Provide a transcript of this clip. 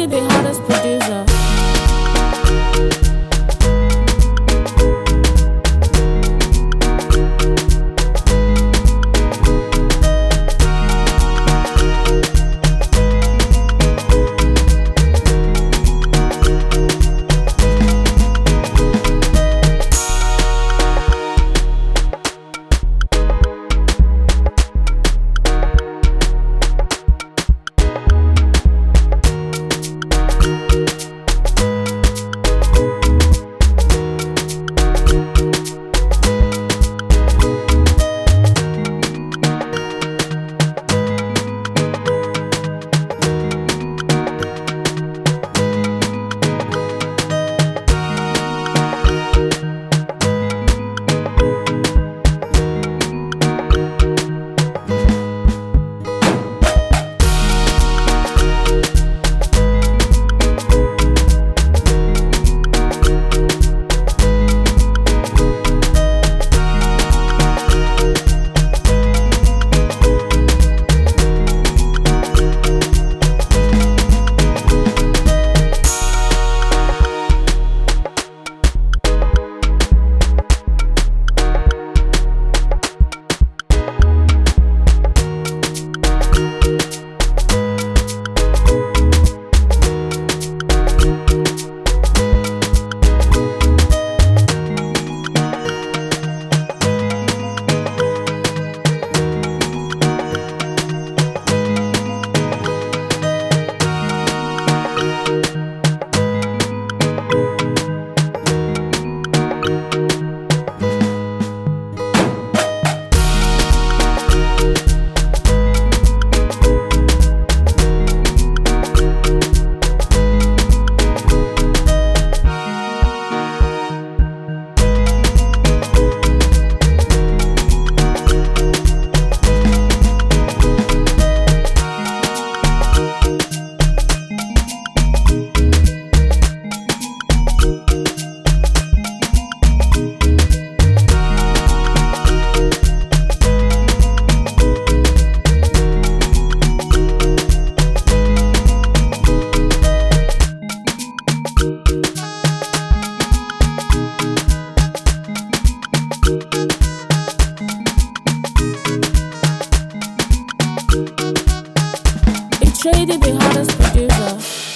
Shady, the hottest Shady, the hottest producer.